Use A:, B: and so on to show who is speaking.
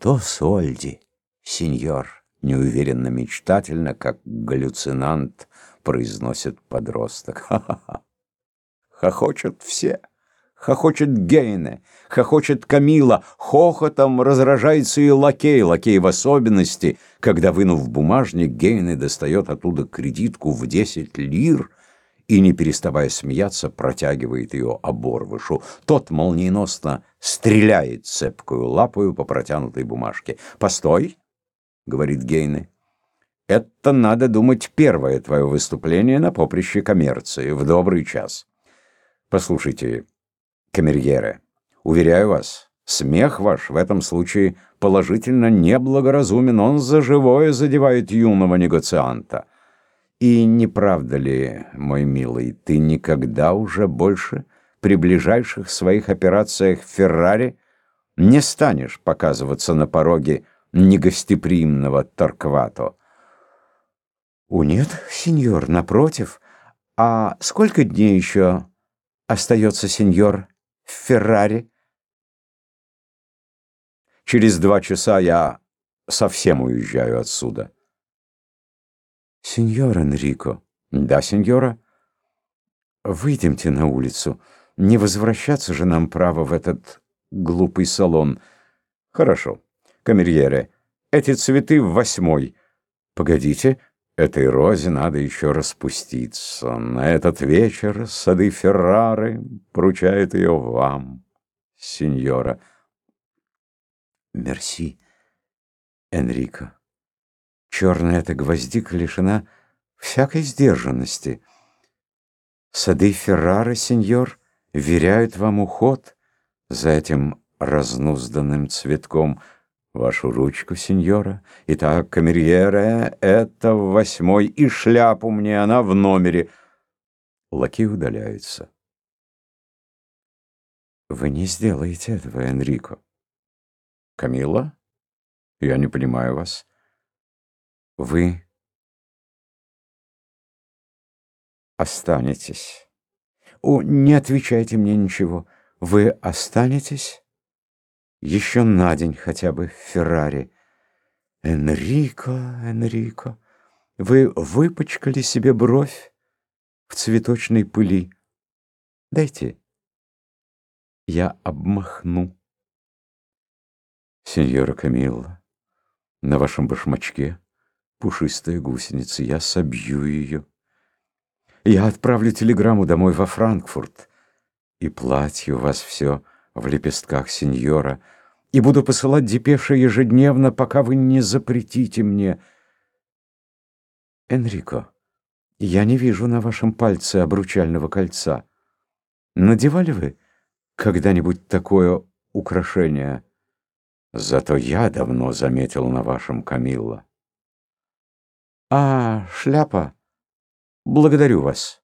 A: Сто сольди, сеньор, неуверенно мечтательно, как галлюцинант, произносит подросток. Ха-ха-ха. Хохочут все. Хохочет Гейне, хохочет Камила, хохотом разражается и лакей, лакей в особенности, когда, вынув бумажник, Гейне достает оттуда кредитку в 10 лир и, не переставая смеяться, протягивает ее оборвышу. Тот молниеносно стреляет цепкую лапою по протянутой бумажке. «Постой!» — говорит Гейне. «Это, надо думать, первое твое выступление на поприще коммерции в добрый час. Послушайте, камерьеры, уверяю вас, смех ваш в этом случае положительно неблагоразумен, он за живое задевает юного негацианта. И не правда ли, мой милый, ты никогда уже больше при ближайших своих операциях в Феррари не станешь показываться на пороге негостеприимного Торквато? О, нет, сеньор, напротив. А сколько дней еще остается сеньор в Феррари? Через два часа я совсем уезжаю отсюда. Сеньор Энрико. Да, сеньора. Выйдемте на улицу. Не возвращаться же нам право в этот глупый салон. Хорошо. Камерьере, эти цветы в восьмой. Погодите, этой розе надо еще распуститься. На этот вечер сады Феррары поручают ее вам, сеньора. Мерси, Энрико. Черная эта гвоздика лишена всякой сдержанности. Сады Феррары, сеньор, веряют вам уход за этим разнузданным цветком — Вашу ручку, сеньора. Итак, камерьера, это восьмой, и шляпу мне, она в номере. Лакей удаляется. Вы не сделаете этого, Энрико. Камила? Я не понимаю вас. Вы останетесь. О, не отвечайте мне ничего. Вы останетесь? Еще на день хотя бы в Феррари. Энрико, Энрико, вы выпачкали себе бровь в цветочной пыли. Дайте, я обмахну. Сеньора Камилла, на вашем башмачке пушистая гусеница, я собью ее. Я отправлю телеграмму домой во Франкфурт, и платье у вас все в лепестках сеньора, и буду посылать депеши ежедневно, пока вы не запретите мне. Энрико, я не вижу на вашем пальце обручального кольца. Надевали вы когда-нибудь такое украшение? Зато я давно заметил на вашем Камилла. А, шляпа. Благодарю вас.